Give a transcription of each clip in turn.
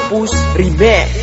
Opus Remix.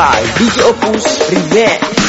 by DJ Opus Remix.